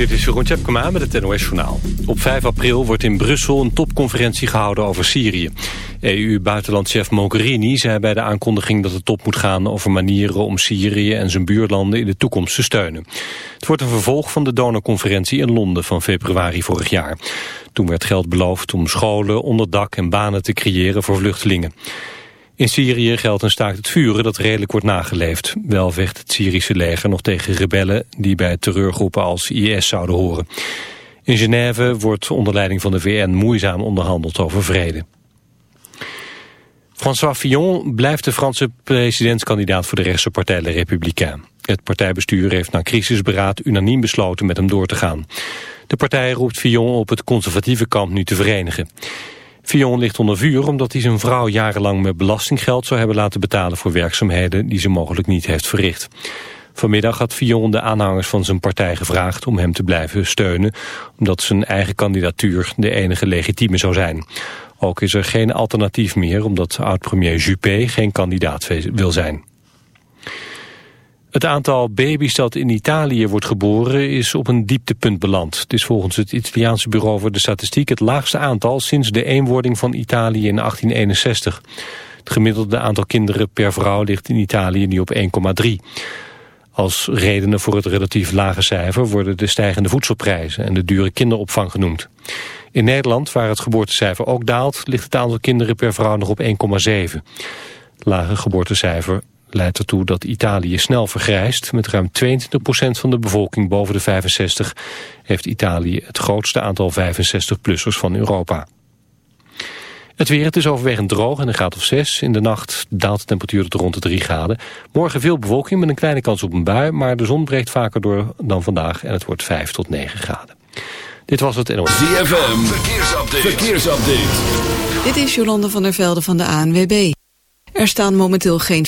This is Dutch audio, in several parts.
Dit is Jeroen Tjepkema met het NOS Journaal. Op 5 april wordt in Brussel een topconferentie gehouden over Syrië. EU-buitenlandchef Mogherini zei bij de aankondiging dat de top moet gaan over manieren om Syrië en zijn buurlanden in de toekomst te steunen. Het wordt een vervolg van de donorconferentie in Londen van februari vorig jaar. Toen werd geld beloofd om scholen, onderdak en banen te creëren voor vluchtelingen. In Syrië geldt een staakt het vuren dat redelijk wordt nageleefd. Wel vecht het Syrische leger nog tegen rebellen die bij terreurgroepen als IS zouden horen. In Genève wordt onder leiding van de VN moeizaam onderhandeld over vrede. François Fillon blijft de Franse presidentskandidaat voor de rechtse partij Le Républicain. Het partijbestuur heeft na crisisberaad unaniem besloten met hem door te gaan. De partij roept Fillon op het conservatieve kamp nu te verenigen. Fion ligt onder vuur omdat hij zijn vrouw jarenlang met belastinggeld zou hebben laten betalen voor werkzaamheden die ze mogelijk niet heeft verricht. Vanmiddag had Fion de aanhangers van zijn partij gevraagd om hem te blijven steunen, omdat zijn eigen kandidatuur de enige legitieme zou zijn. Ook is er geen alternatief meer, omdat oud-premier Juppé geen kandidaat wil zijn. Het aantal baby's dat in Italië wordt geboren is op een dieptepunt beland. Het is volgens het Italiaanse Bureau voor de Statistiek het laagste aantal sinds de eenwording van Italië in 1861. Het gemiddelde aantal kinderen per vrouw ligt in Italië nu op 1,3. Als redenen voor het relatief lage cijfer worden de stijgende voedselprijzen en de dure kinderopvang genoemd. In Nederland, waar het geboortecijfer ook daalt, ligt het aantal kinderen per vrouw nog op 1,7. Lage geboortecijfer leidt ertoe dat Italië snel vergrijst. Met ruim 22% van de bevolking boven de 65 heeft Italië het grootste aantal 65-plussers van Europa. Het weer, het is overwegend droog en een graad of 6. In de nacht daalt de temperatuur tot rond de 3 graden. Morgen veel bewolking met een kleine kans op een bui... maar de zon breekt vaker door dan vandaag en het wordt 5 tot 9 graden. Dit was het NOS. ZFM, verkeersupdate. verkeersupdate. Dit is Jolande van der Velde van de ANWB. Er staan momenteel geen...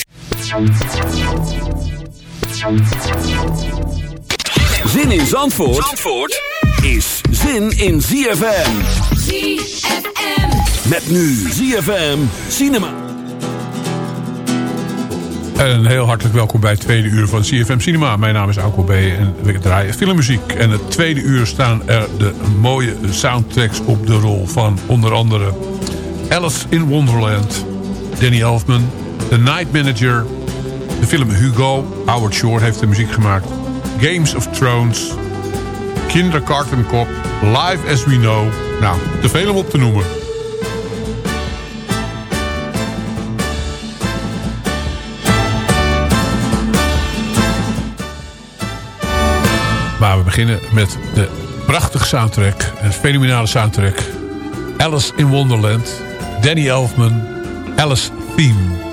Zin in Zandvoort, Zandvoort is zin in ZFM. ZFM. Met nu ZFM Cinema. En heel hartelijk welkom bij het tweede uur van CFM Cinema. Mijn naam is Alko B. en we draaien filmmuziek. En het tweede uur staan er de mooie soundtracks op de rol van onder andere Alice in Wonderland... Danny Elfman, The Night Manager, de film Hugo, Howard Shore heeft de muziek gemaakt, Games of Thrones, Kindergartenkop, Live As We Know. Nou, te veel om op te noemen. Maar we beginnen met de prachtige soundtrack, een fenomenale soundtrack. Alice in Wonderland, Danny Elfman, Alice Theme.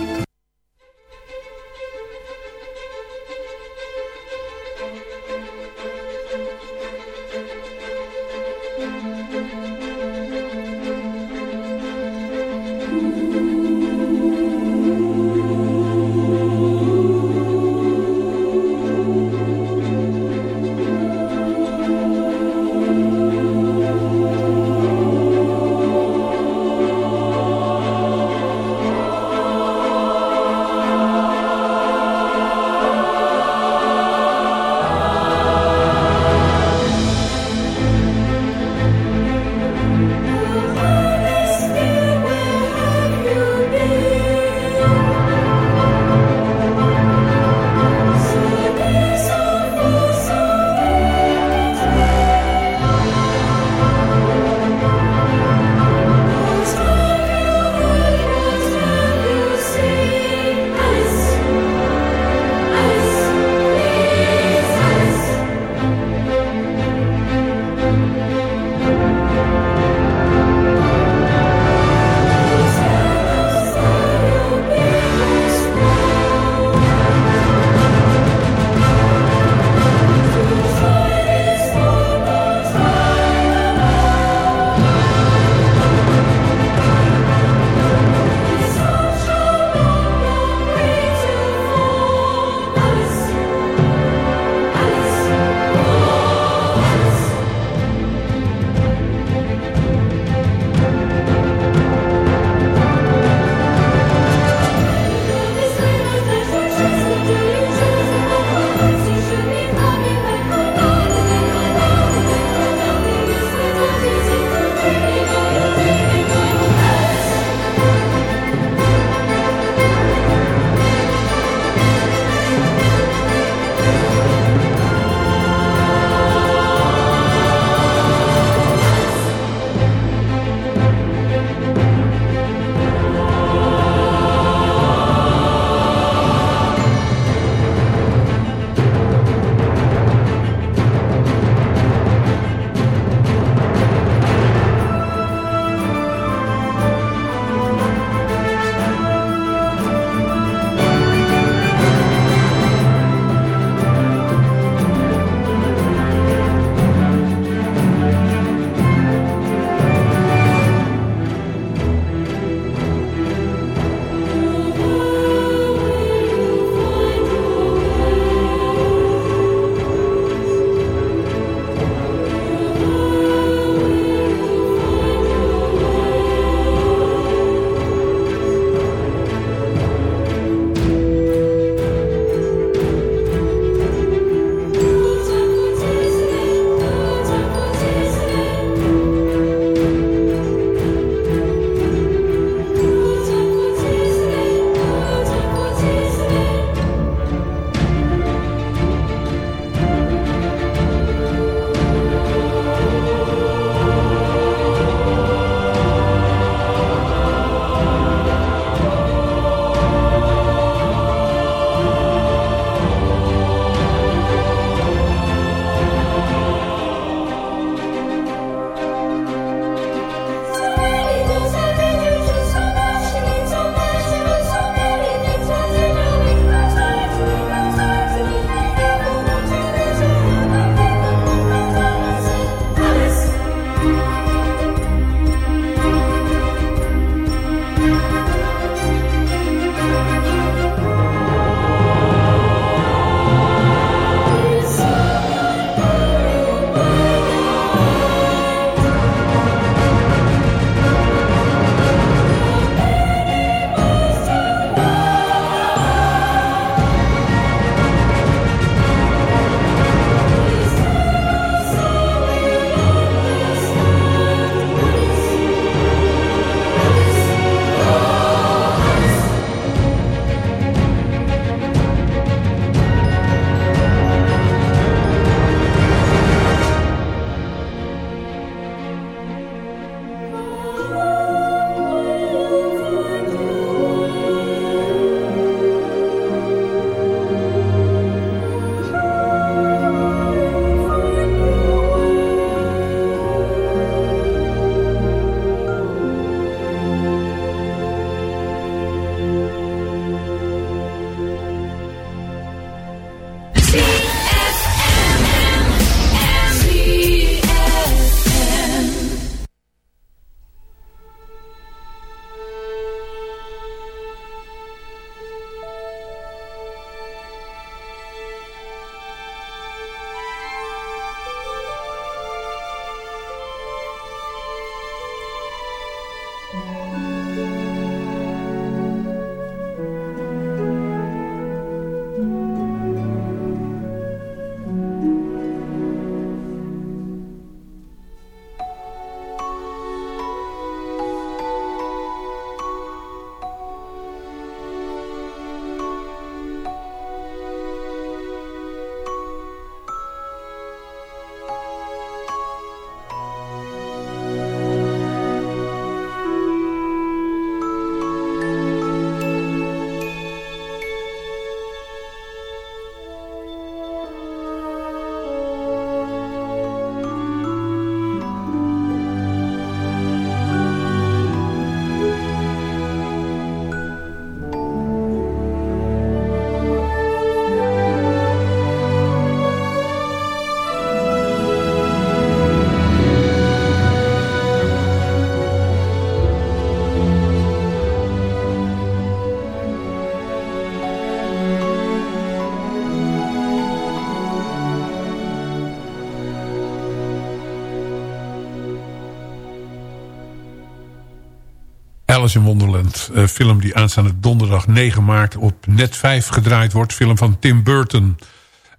In Wonderland. Een film die aanstaande donderdag 9 maart op net 5 gedraaid wordt. Film van Tim Burton.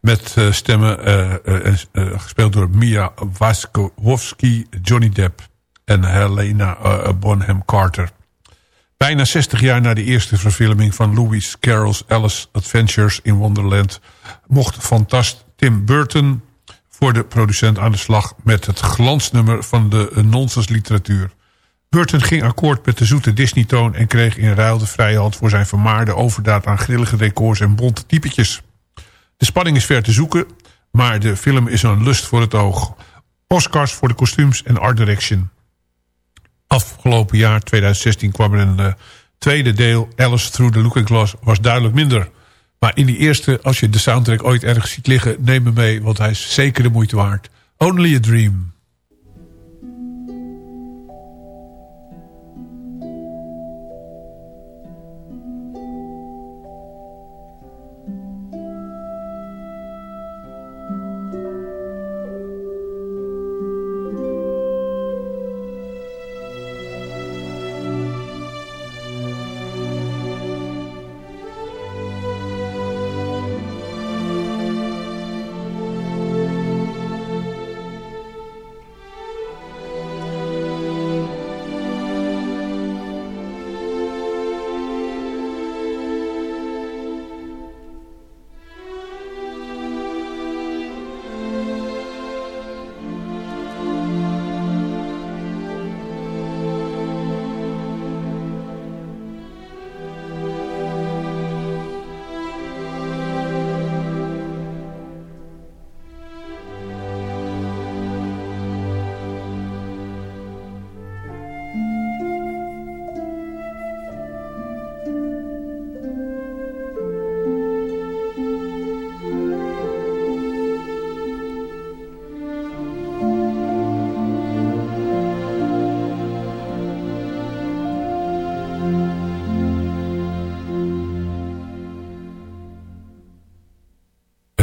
Met uh, stemmen uh, gespeeld door Mia Wasikowski, Johnny Depp en Helena Bonham Carter. Bijna 60 jaar na de eerste verfilming van Lewis Carroll's Alice Adventures in Wonderland... mocht fantast Tim Burton voor de producent aan de slag... met het glansnummer van de nonsens literatuur. Burton ging akkoord met de zoete Disney-toon... en kreeg in ruil de vrije hand voor zijn vermaarde overdaad... aan grillige decors en bonte typetjes. De spanning is ver te zoeken, maar de film is een lust voor het oog. Oscars voor de kostuums en art direction. Afgelopen jaar, 2016, kwam er een uh, tweede deel... Alice Through the Looking Glass was duidelijk minder... Maar in die eerste, als je de soundtrack ooit ergens ziet liggen... neem me mee, want hij is zeker de moeite waard. Only a Dream.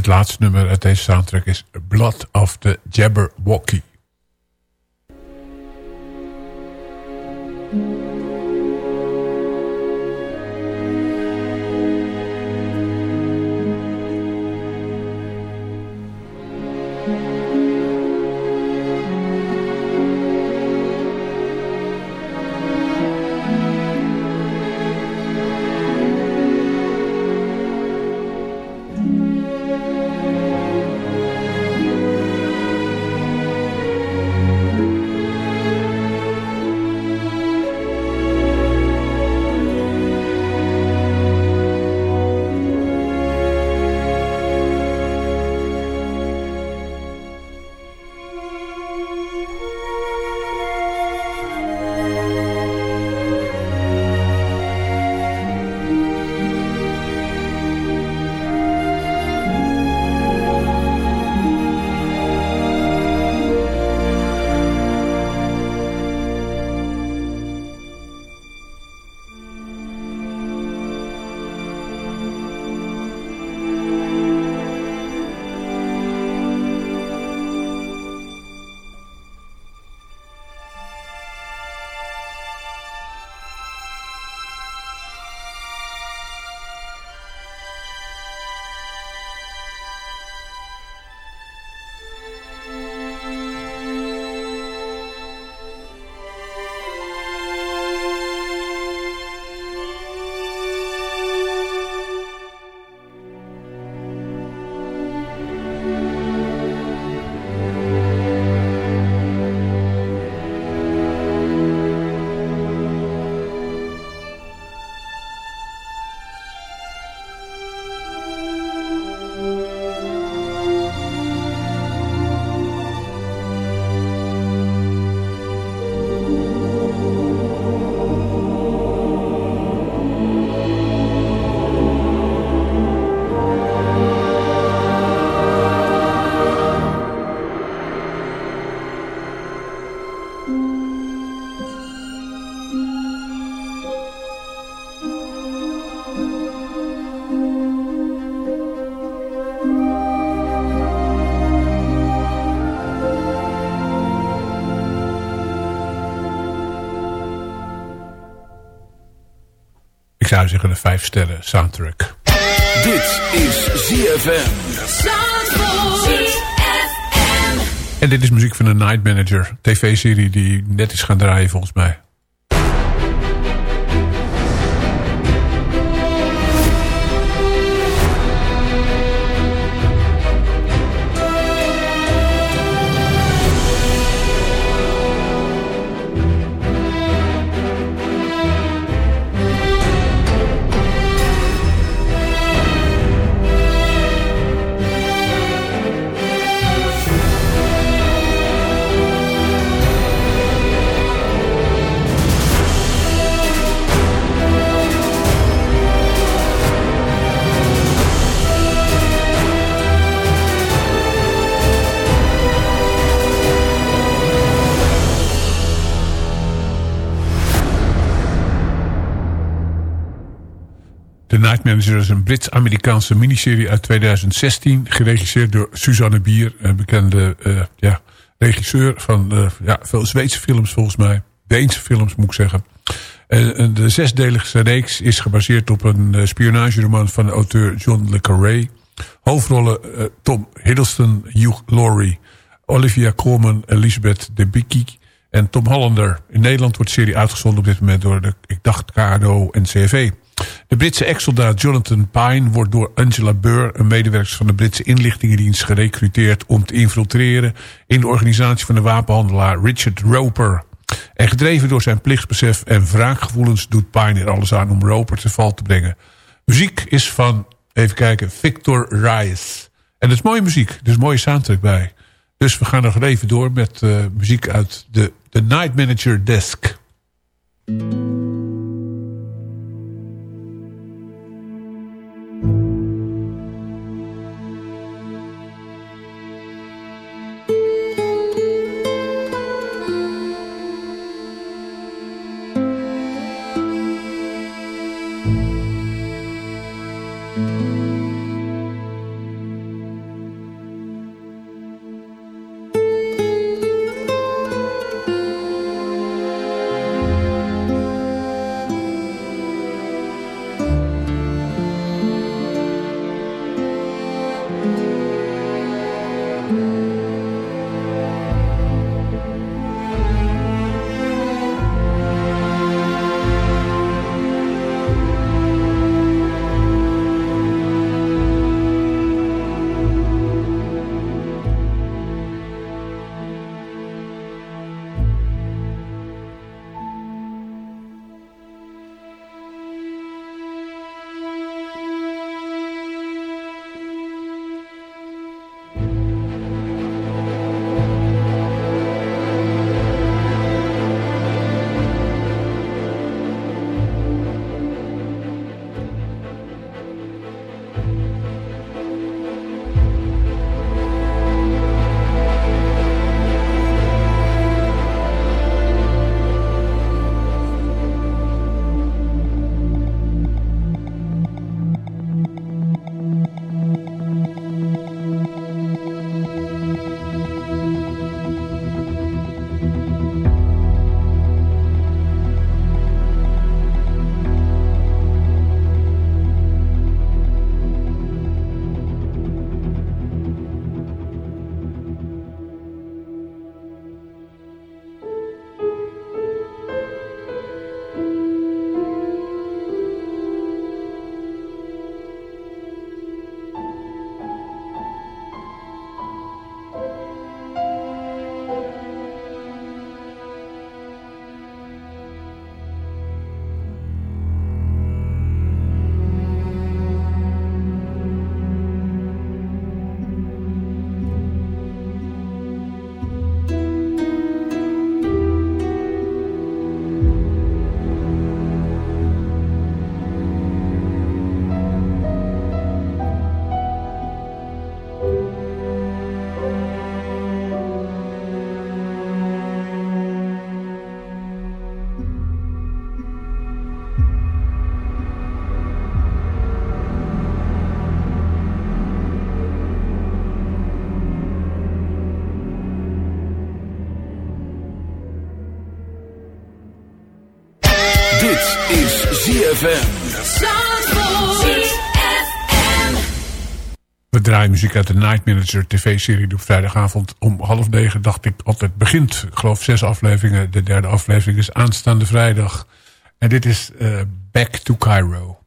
Laatste nummer uit deze soundtrack is Blood of the Jabberwocky. Zou zeggen een vijf sterren soundtrack. Dit is ZFM. En dit is muziek van de Night Manager. TV-serie die net is gaan draaien volgens mij. The Night Manager is een Brits-Amerikaanse miniserie uit 2016. Geregisseerd door Suzanne Bier. Een bekende uh, ja, regisseur van uh, ja, veel Zweedse films volgens mij. Deense films moet ik zeggen. De zesdelige reeks is gebaseerd op een spionageroman van de auteur John le Carré. Hoofdrollen Tom Hiddleston, Hugh Laurie, Olivia Colman, Elizabeth Debicki en Tom Hollander. In Nederland wordt de serie uitgezonden op dit moment door de, ik dacht, KRO en CV. De Britse ex-soldaat Jonathan Pine wordt door Angela Burr... een medewerker van de Britse inlichtingendienst gerecruiteerd... om te infiltreren in de organisatie van de wapenhandelaar Richard Roper. En gedreven door zijn plichtsbesef en wraakgevoelens... doet Pine er alles aan om Roper te val te brengen. Muziek is van, even kijken, Victor Reyes. En dat is mooie muziek, is mooie soundtrack bij. Dus we gaan nog even door met uh, muziek uit de, de Night Manager Desk. We draaien muziek uit de Night Manager tv-serie op vrijdagavond om half negen. Dacht ik altijd begint, ik geloof zes afleveringen. De derde aflevering is aanstaande vrijdag. En dit is uh, Back to Cairo.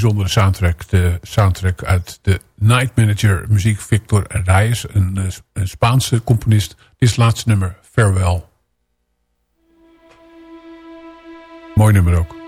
Bijzondere soundtrack. De soundtrack uit de Night Manager muziek. Victor Reyes, een, eh, een Spaanse componist. Dit is laatste nummer, Farewell. Mooi nummer ook.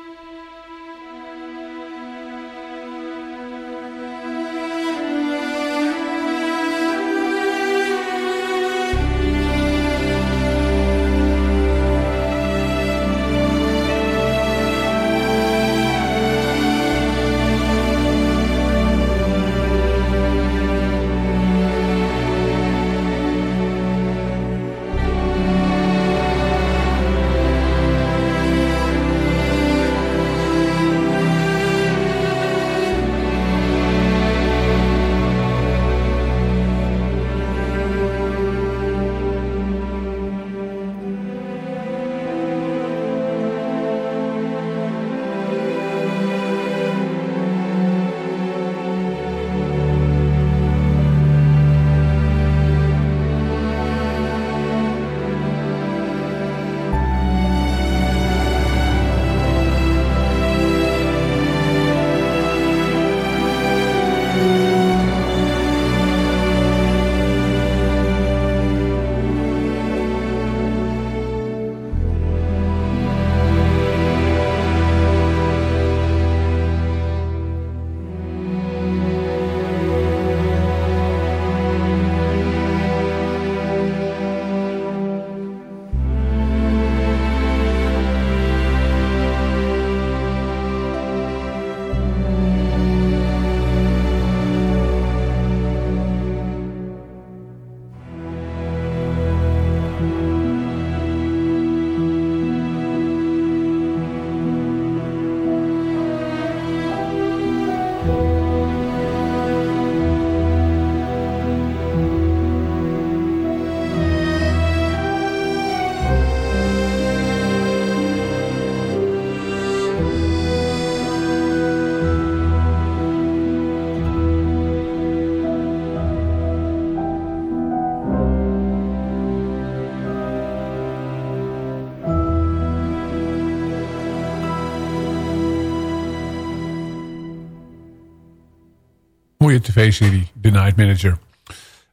Mooie tv-serie, The Night Manager.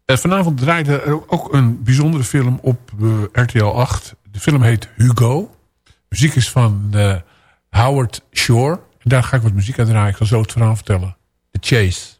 Uh, vanavond draaide er ook een bijzondere film op uh, RTL 8. De film heet Hugo. muziek is van uh, Howard Shore. En daar ga ik wat muziek aan draaien. Ik zal zo het verhaal vertellen. The Chase.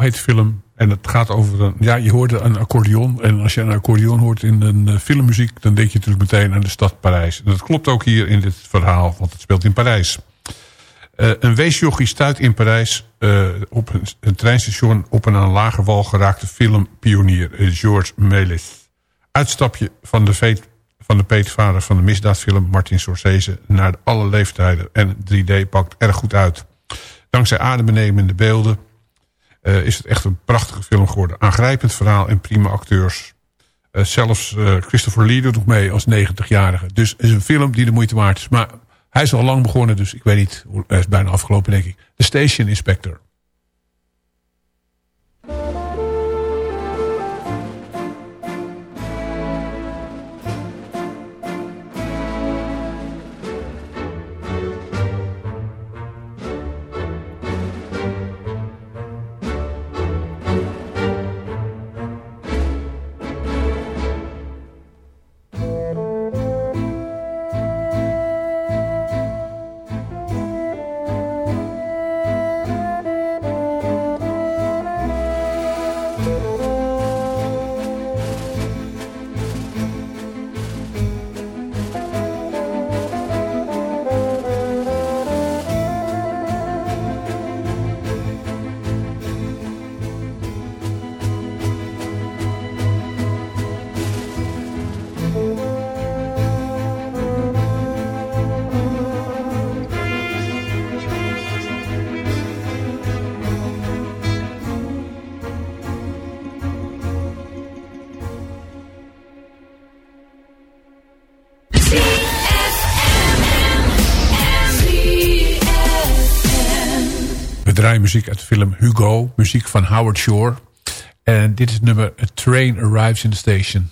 Heet film. En het gaat over een... Ja, je hoorde een accordeon. En als je een accordeon hoort in een uh, filmmuziek... dan denk je natuurlijk meteen aan de stad Parijs. En dat klopt ook hier in dit verhaal. Want het speelt in Parijs. Uh, een weesjochie stuit in Parijs uh, op een, treinstation... op een aan lager wal geraakte filmpionier Georges Méliès. Uitstapje van de, veet, van de peetvader van de misdaadfilm Martin Scorsese... naar alle leeftijden. En 3D pakt erg goed uit. Dankzij adembenemende beelden is het echt een prachtige film geworden. Aangrijpend verhaal en prima acteurs. Uh, zelfs uh, Christopher Lee doet nog mee als 90-jarige. Dus het is een film die de moeite waard is. Maar hij is al lang begonnen, dus ik weet niet. Hij is bijna afgelopen, denk ik. The Station Inspector. Draaien muziek uit de film Hugo. Muziek van Howard Shore. En dit is nummer A Train Arrives in the Station.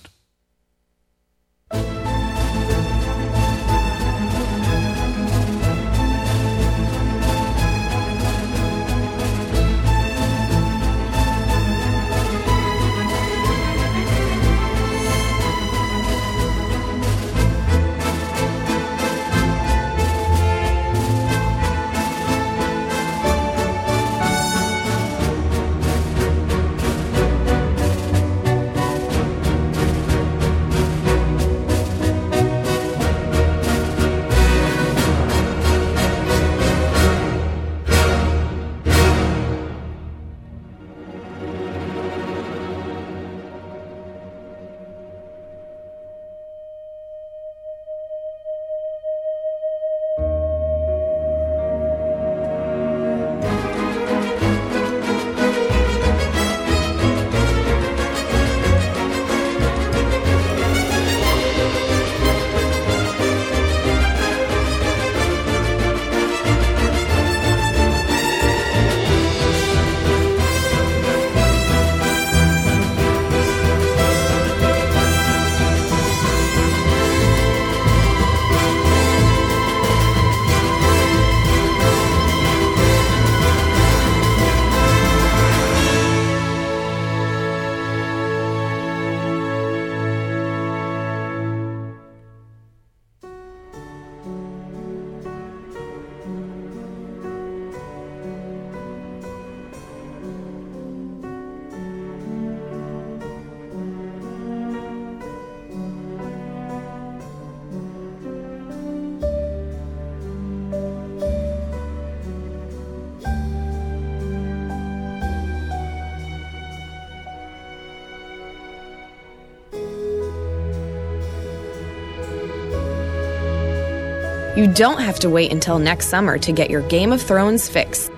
You don't have to wait until next summer to get your Game of Thrones fix.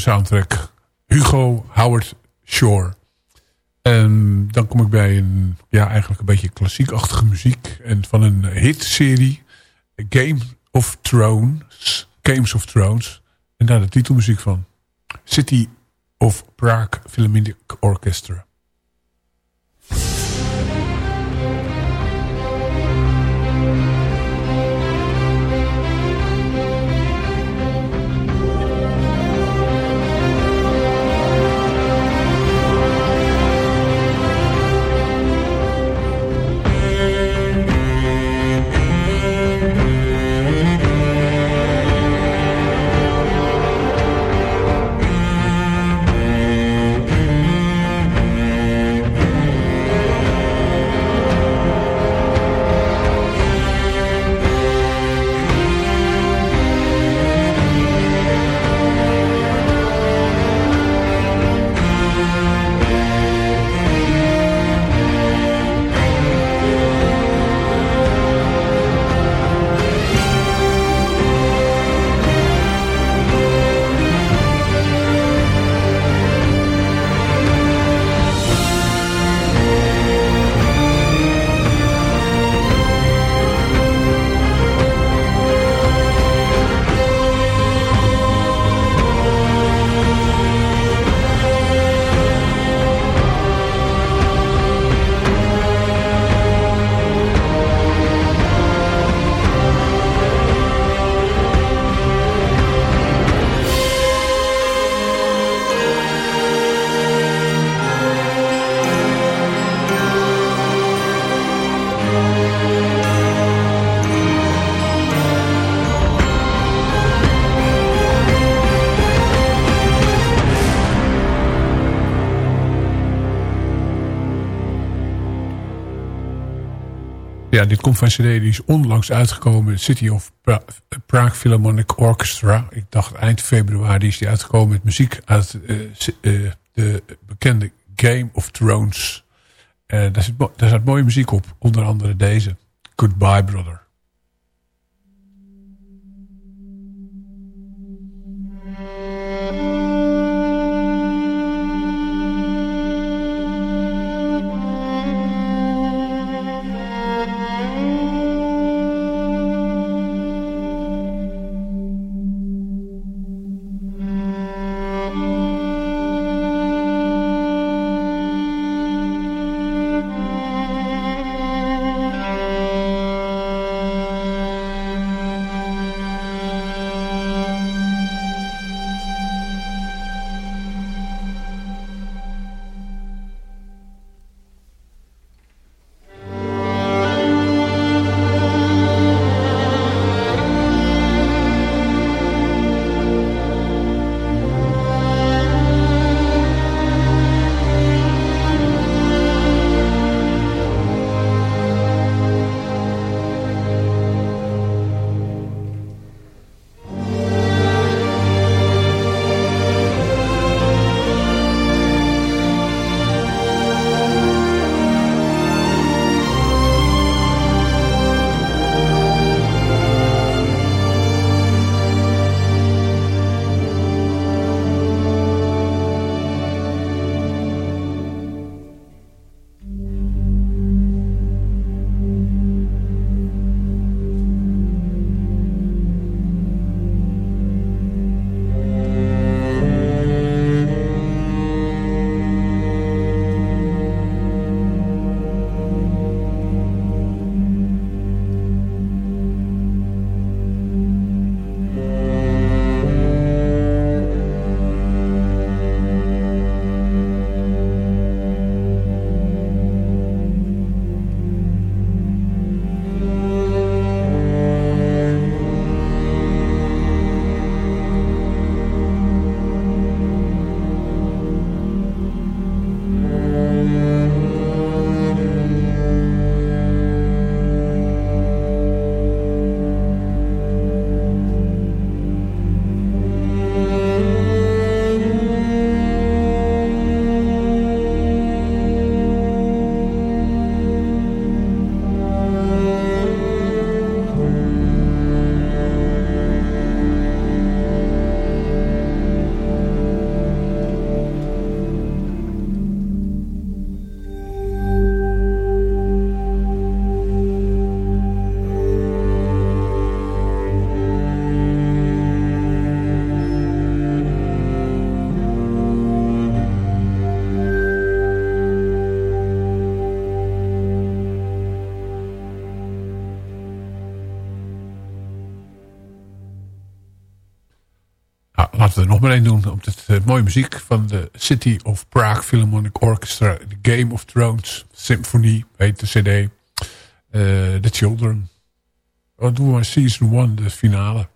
Soundtrack. Hugo Howard Shore. En dan kom ik bij een, ja, eigenlijk een beetje klassiekachtige muziek. En van een hitserie. Game of Thrones. Games of Thrones. En daar de titelmuziek van. City of Prague Philharmonic Orchestra. Ja, dit komt van CD, die is onlangs uitgekomen. City of Prague Philharmonic Orchestra. Ik dacht eind februari is die uitgekomen met muziek uit uh, de bekende Game of Thrones. Uh, daar, zit, daar zat mooie muziek op. Onder andere deze. Goodbye Brother. Nog maar één doen. Op het uh, mooie muziek van de City of Prague Philharmonic Orchestra. The Game of Thrones Symphony heet de cd. Uh, the Children. Oh, doen we maar Season 1, de finale.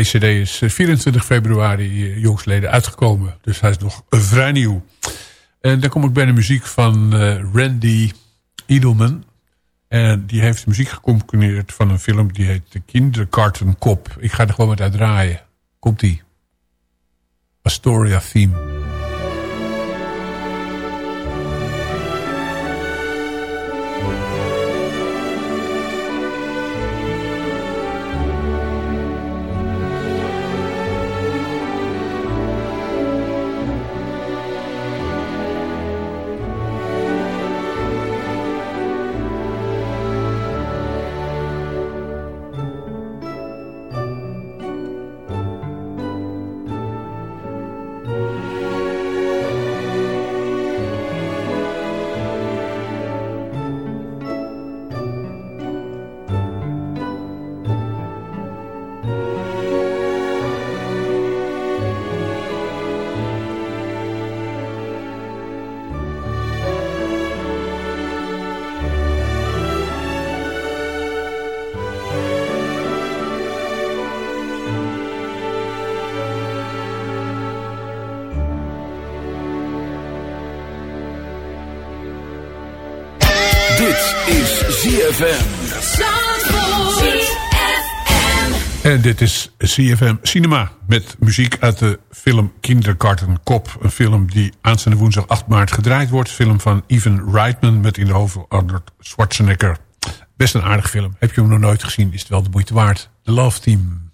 Deze is 24 februari jongsleden uitgekomen. Dus hij is nog vrij nieuw. En dan kom ik bij de muziek van Randy Edelman. En die heeft muziek gecomponeerd van een film die heet De Kinderkartenkop. Ik ga er gewoon met uit draaien. Komt-ie. Astoria Theme. En dit is CFM Cinema met muziek uit de film Kindergarten Kop. Een film die aanstaande woensdag 8 maart gedraaid wordt. Film van Ivan Reitman met in de hoofd Arnold Schwarzenegger. Best een aardig film. Heb je hem nog nooit gezien, is het wel de moeite waard. The Love Team.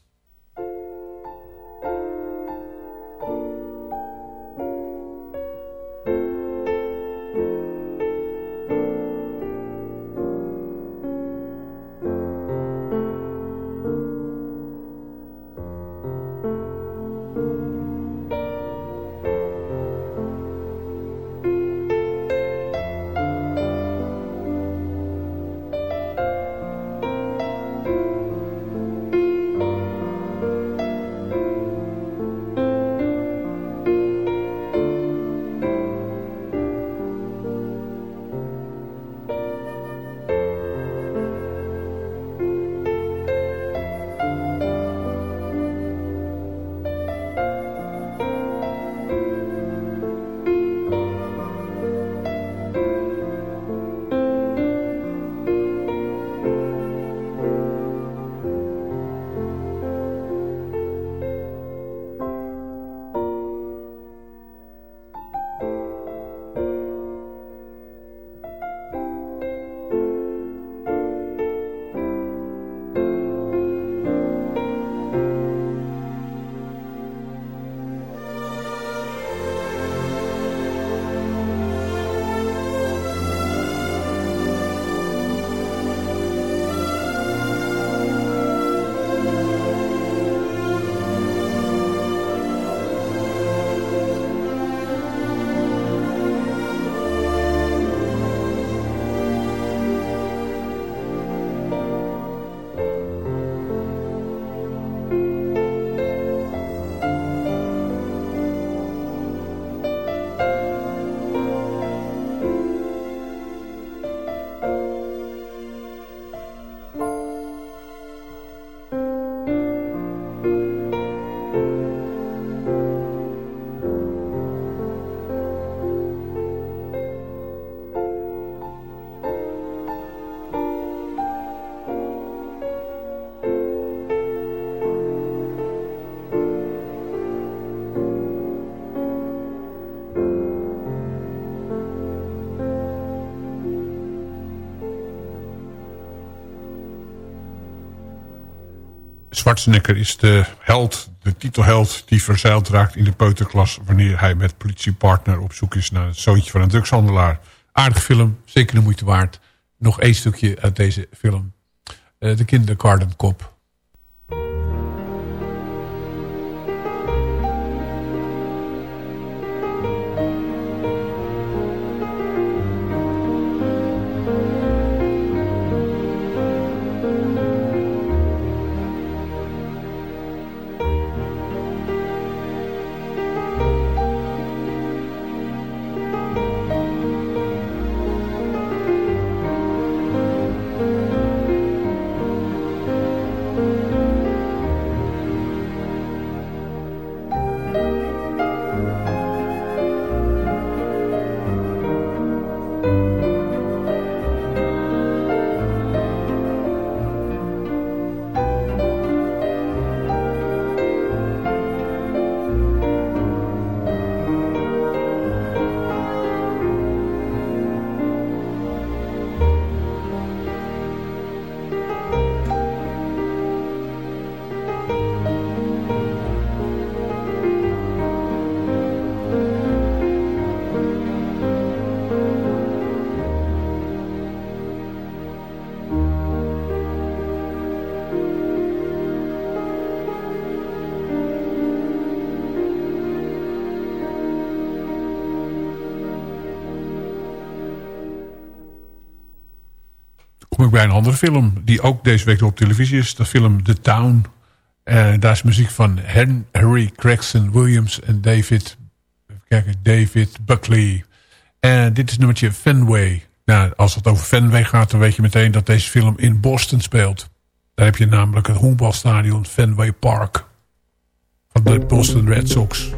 Schwarzenegger is de held, de titelheld... die verzeild raakt in de peuterklas... wanneer hij met politiepartner op zoek is... naar het zoontje van een drugshandelaar. Aardig film, zeker de moeite waard. Nog één stukje uit deze film. Uh, de kindergartenkop. Bij een andere film... die ook deze week op televisie is. De film The Town. Uh, daar is muziek van Henry Gregson Williams en David... Kijken, David Buckley. En dit is nummertje Fenway. Nou, als het over Fenway gaat, dan weet je meteen dat deze film in Boston speelt. Daar heb je namelijk het honkbalstadion Fenway Park. Van de Boston Red Sox.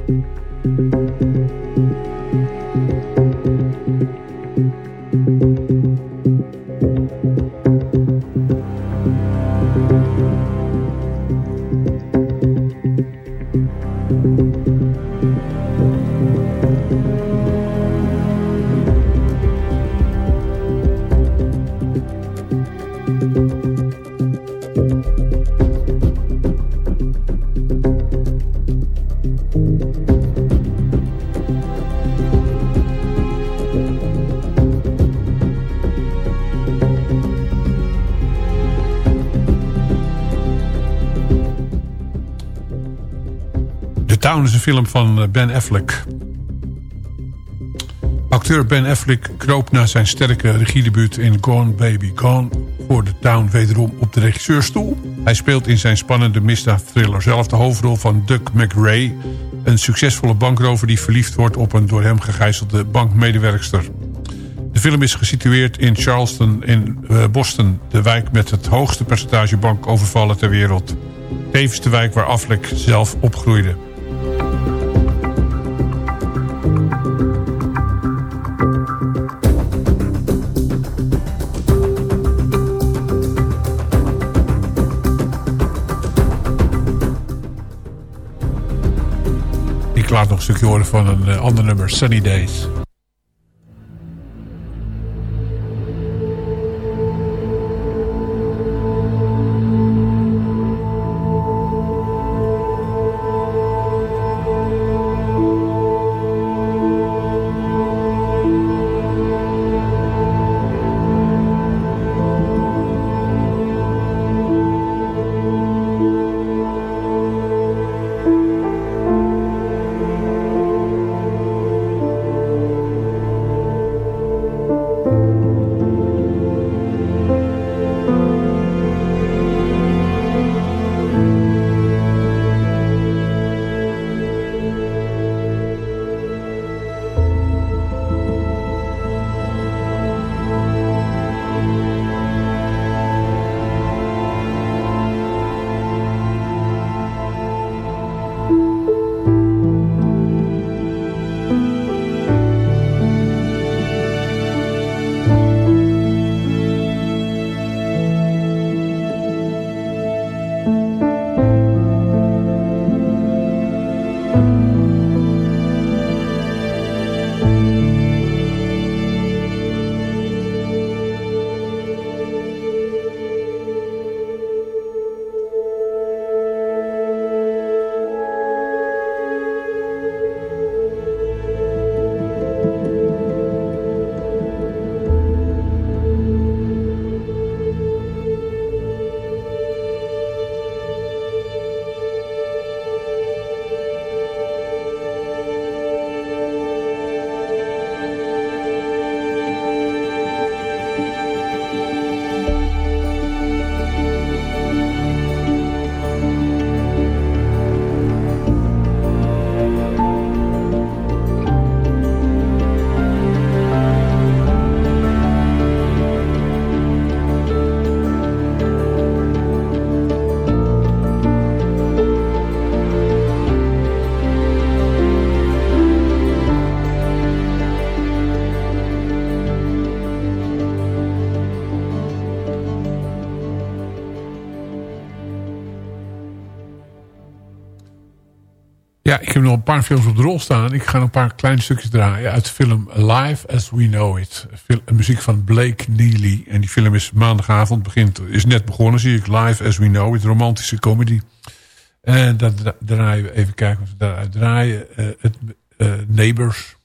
Town is een film van eh, Ben Affleck. Acteur Ben Affleck kroop na zijn sterke regiedebuut in Gone Baby Gone... voor de Town wederom op de regisseurstoel. Hij speelt in zijn spannende misdaadthriller zelf de hoofdrol van Duck McRae... een succesvolle bankrover die verliefd wordt op een door hem gegijzelde bankmedewerkster. De film is gesitueerd in Charleston in eh, Boston... de wijk met het hoogste percentage bankovervallen ter wereld. Tevens de wijk waar Affleck zelf opgroeide. Nog een stukje horen van een uh, ander nummer, Sunny Days. Ik heb nog een paar films op de rol staan. Ik ga een paar kleine stukjes draaien uit de film Live as We Know It. muziek van Blake Neely. En die film is maandagavond, begint, is net begonnen zie ik. Live as We Know It, romantische comedy. En dat draaien we, even kijken wat we daaruit draaien. Uh, het, uh, Neighbors.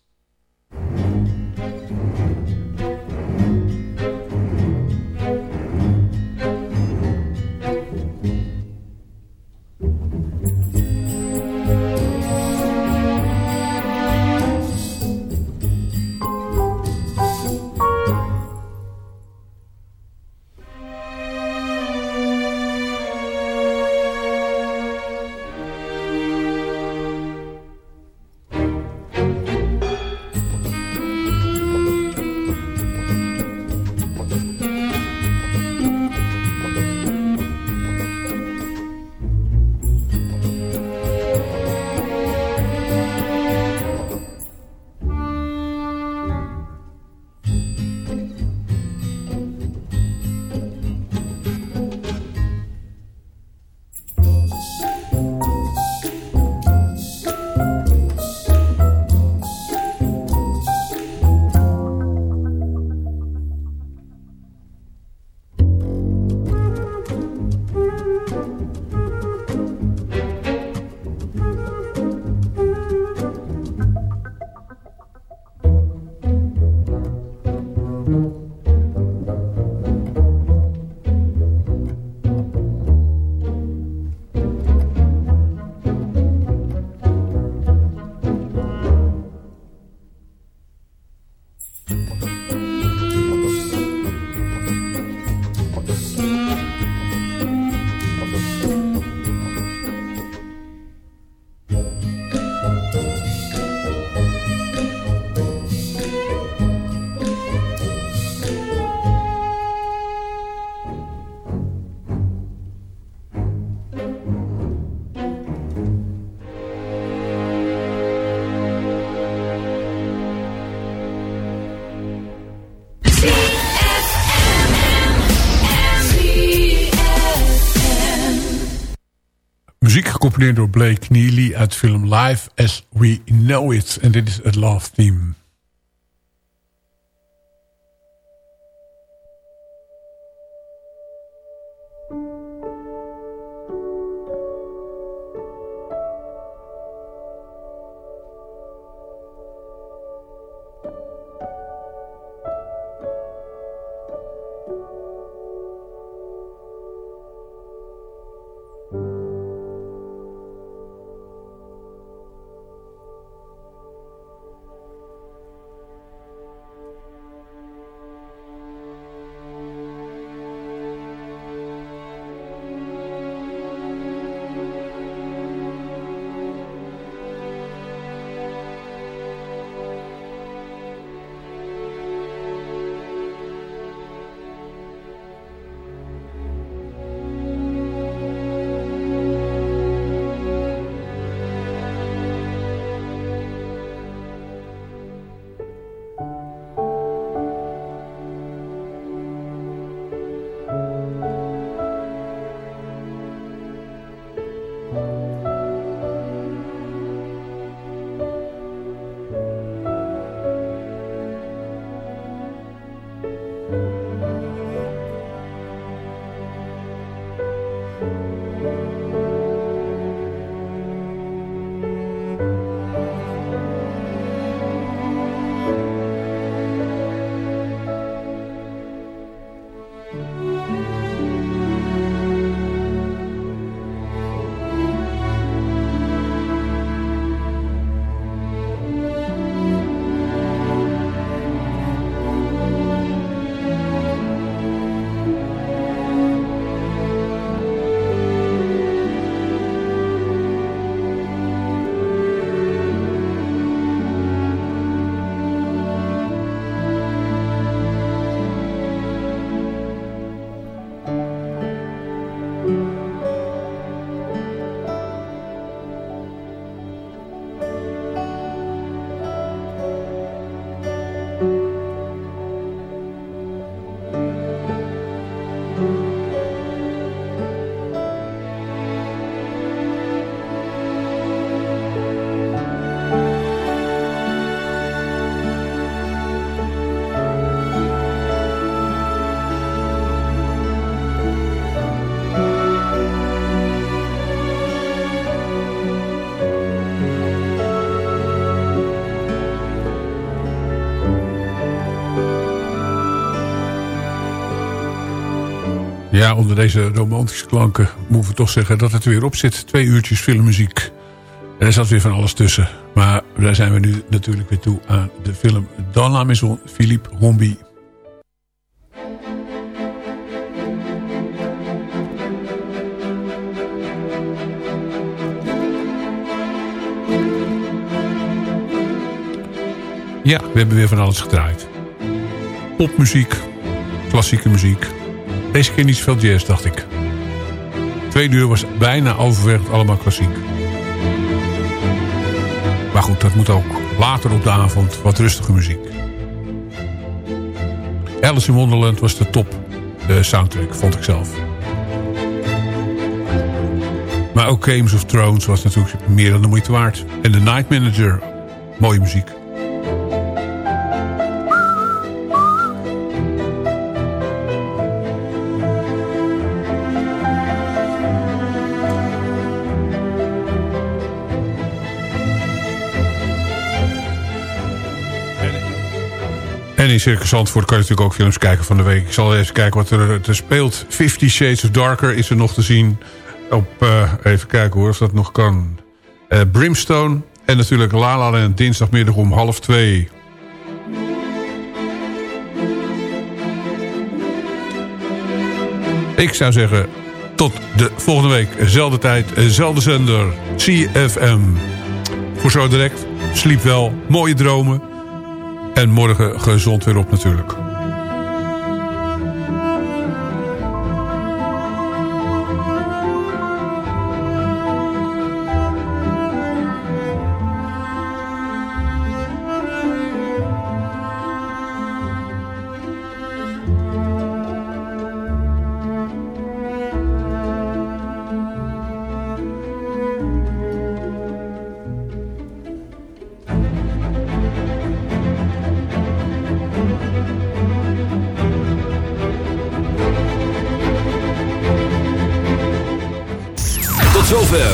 Muziek gecomponeerd door Blake Neely uit film Live as We Know It. En dit is het Love Theme. Ja, onder deze romantische klanken moeten we toch zeggen dat het er weer op zit. Twee uurtjes filmmuziek. En er zat weer van alles tussen. Maar daar zijn we nu natuurlijk weer toe aan de film Dans la Maison, Philippe Rombi. Ja, we hebben weer van alles gedraaid. Popmuziek, klassieke muziek, deze keer niet zoveel jazz, dacht ik. Twee uur was bijna overwegend allemaal klassiek. Maar goed, dat moet ook later op de avond wat rustige muziek. Alice in Wonderland was de top de soundtrack, vond ik zelf. Maar ook Games of Thrones was natuurlijk meer dan de moeite waard. En The Night Manager, mooie muziek. En in Circus Zandvoort kan je natuurlijk ook films kijken van de week. Ik zal even kijken wat er, speelt. Fifty Shades of Darker is er nog te zien. Op, uh, even kijken hoor, of dat nog kan. Uh, Brimstone. En natuurlijk La La Land dinsdagmiddag om half twee. Ik zou zeggen, tot de volgende week. Zelfde tijd, zelfde zender. CFM. Voor zo direct. Sliep wel. Mooie dromen. En morgen gezond weer op natuurlijk.